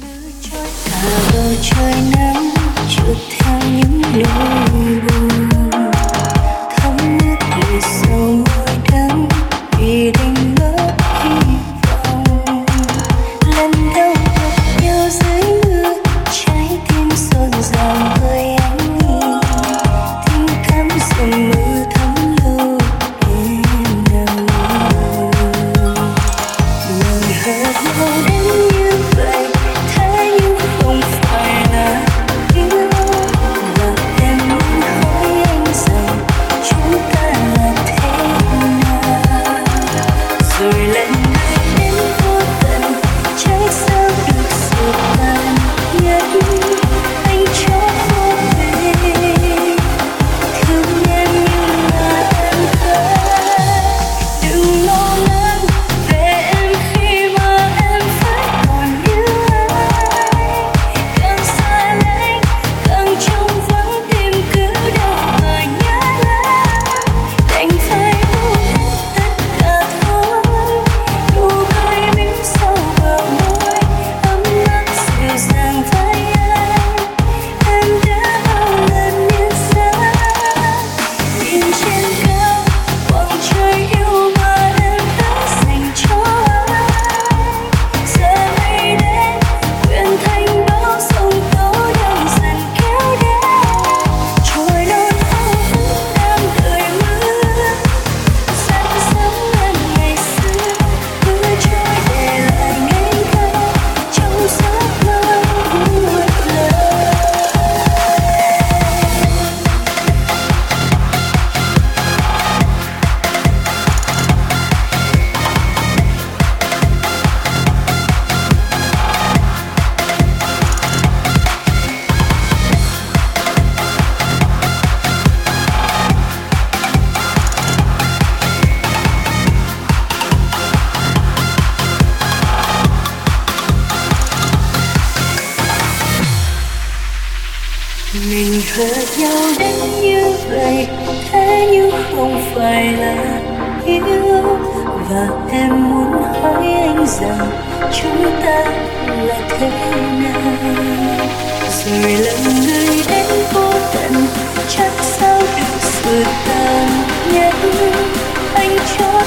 cả bầu trời nắng trượt theo những lối tan nhất anh cho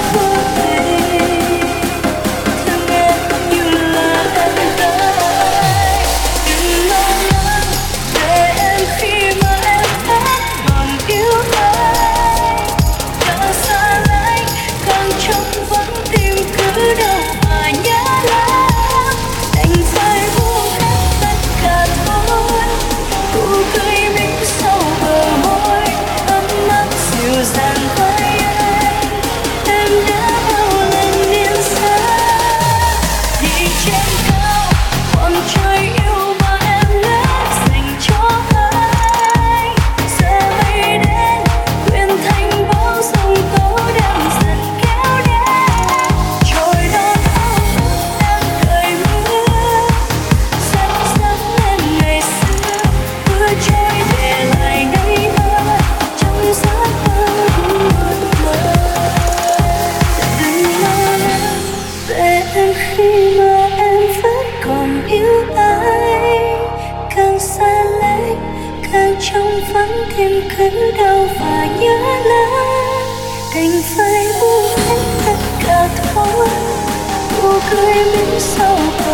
so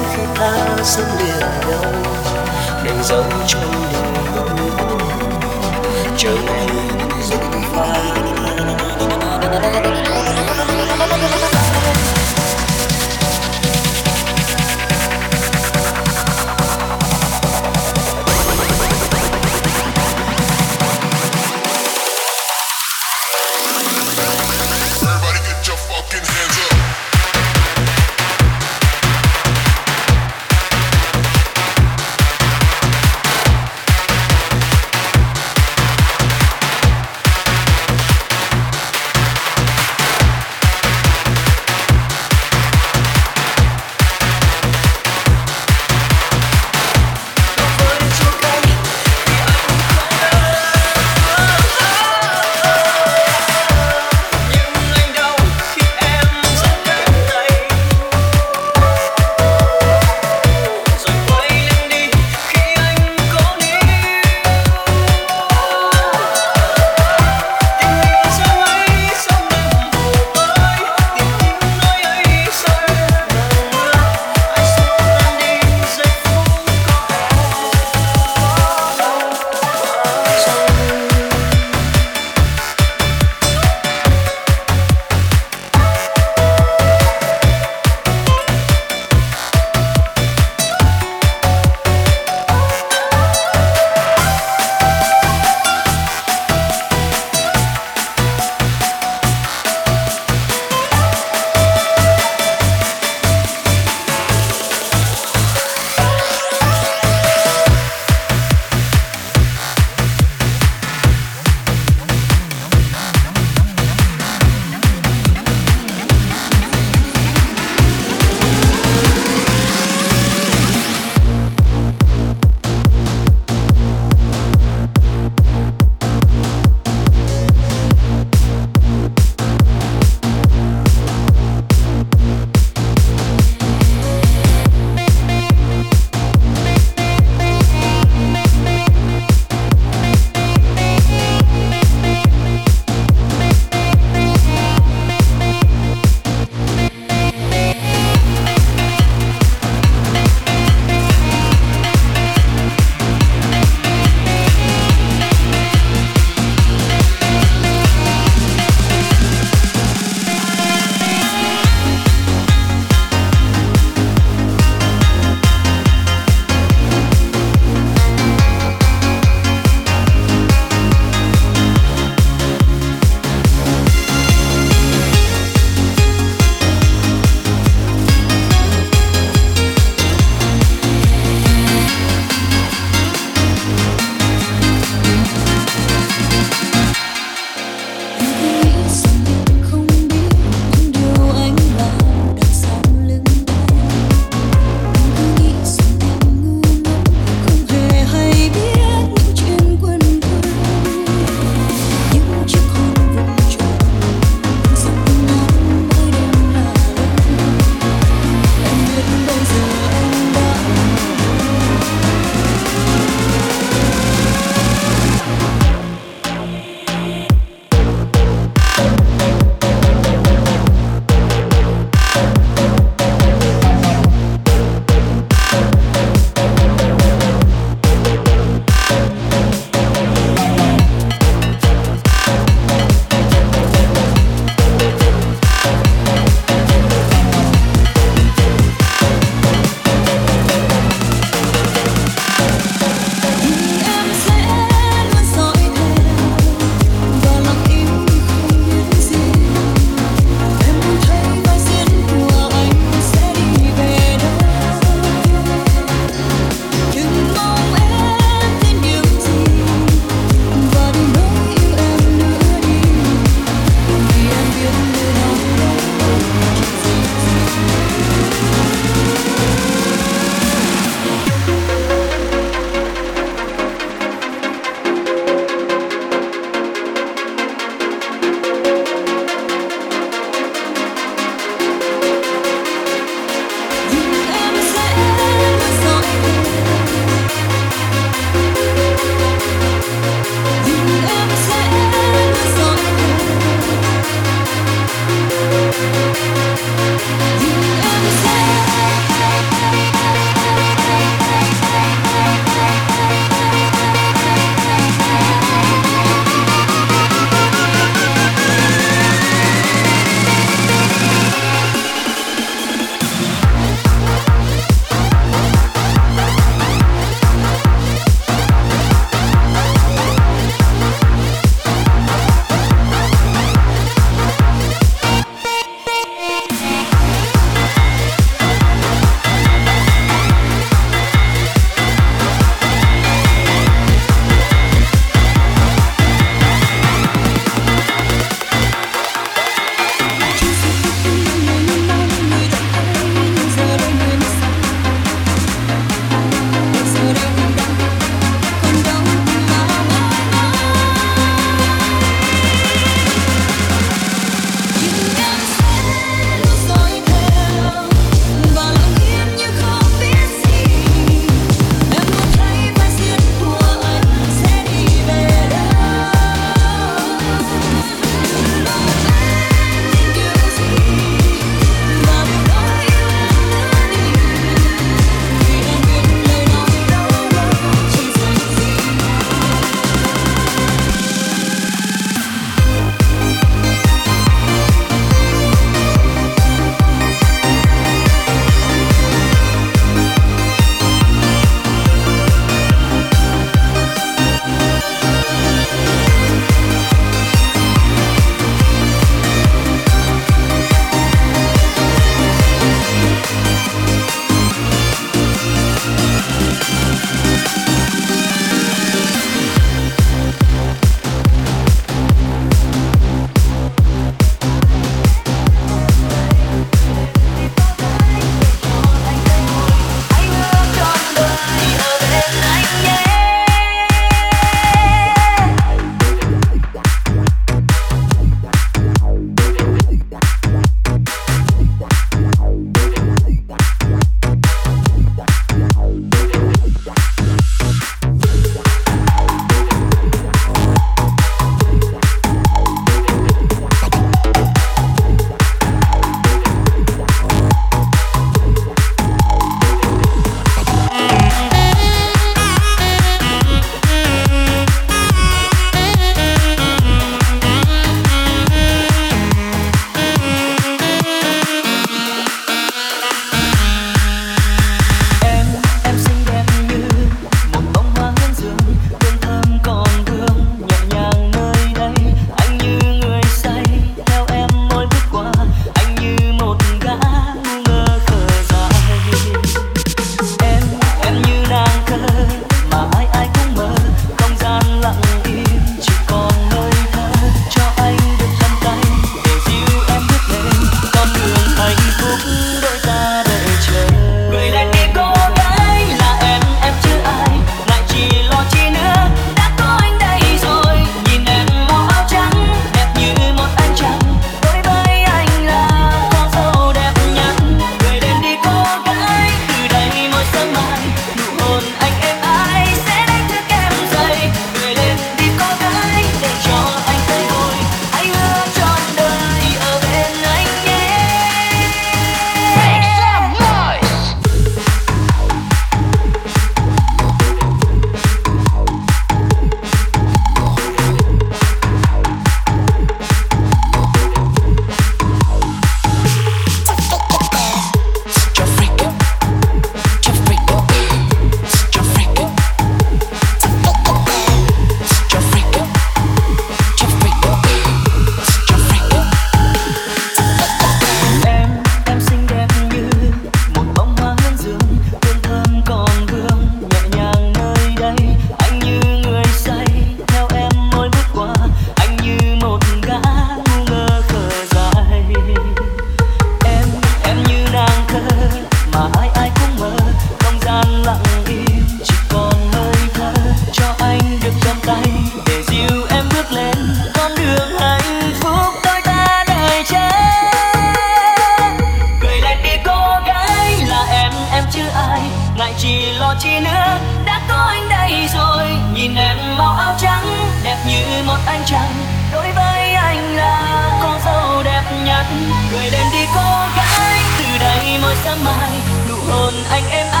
đối với anh là con dâu đẹp nhất. Người đem đi cô gái, từ đây mỗi sáng mai nụ hôn anh em anh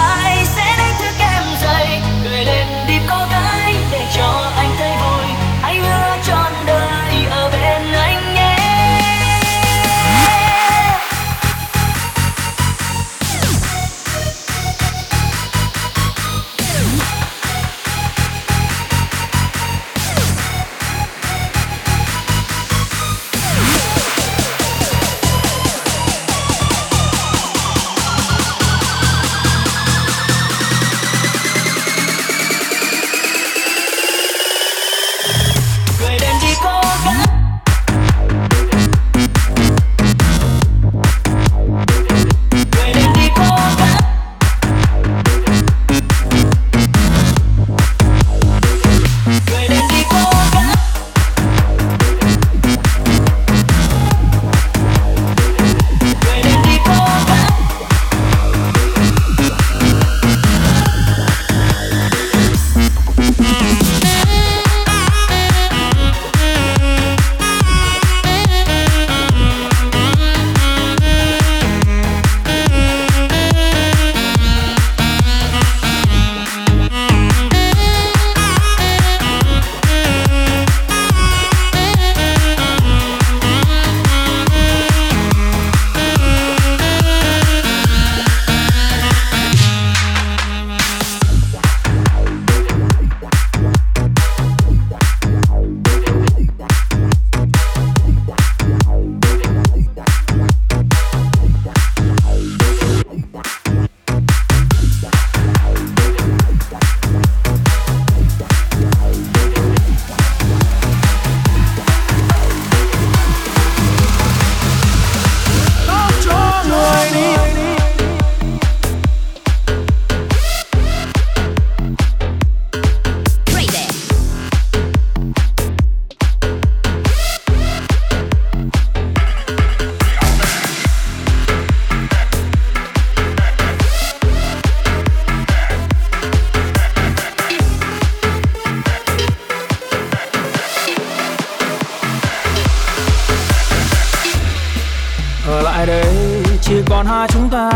ở lại đây chỉ còn hai chúng ta.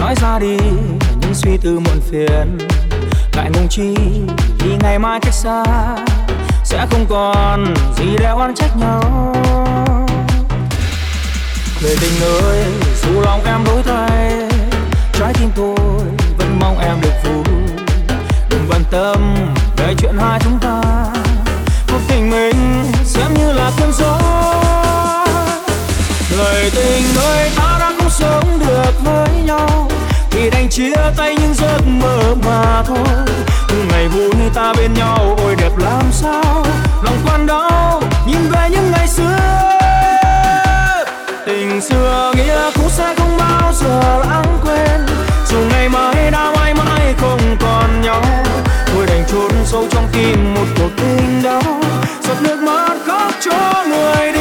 Nói ra đi, những suy tư muộn phiền. Lại ngùng chi vì ngày mai cách xa. Sẽ không còn gì để oan trách nhau. Người tình ơi, dù lòng em đổi thay, trái tim tôi vẫn mong em được vui. Đừng quan tâm về chuyện hai chúng ta. Cuộc tình mình xem như là cơn gió người tình ơi, ta đã không sống được với nhau. Thì đành chia tay những giấc mơ mà thôi. Ngày vui ta bên nhau, ôi đẹp làm sao? Lòng quan đau, nhìn về những ngày xưa. Tình xưa nghĩa cũ sẽ không bao giờ lãng quên. Dù ngày mai đã mãi mãi không còn nhau. Tôi đành chôn sâu trong tim một cuộc tình đau. Giọt nước mắt khóc cho người đi.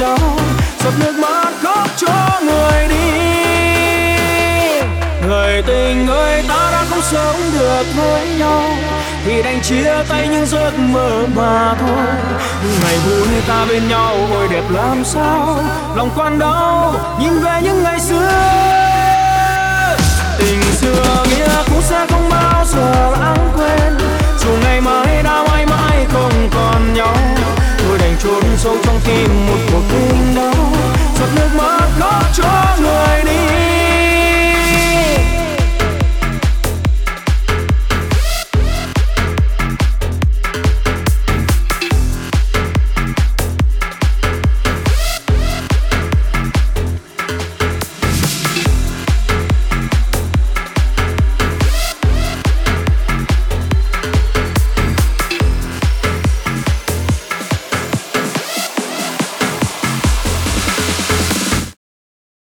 Đó, giọt nước mắt khóc cho người đi. Người tình ơi, ta đã không sống được với nhau. Thì đành chia tay những giấc mơ mà thôi. Ngày vui ta bên nhau, ôi đẹp làm sao. Lòng quan đau, nhìn về những ngày xưa. Tình xưa nghĩa cũng sẽ không bao giờ lãng quên. Dù ngày mai đã mãi mãi không còn nhau đành trốn sâu trong tim một cuộc tình đấu, giọt nước mắt gót cho người đi.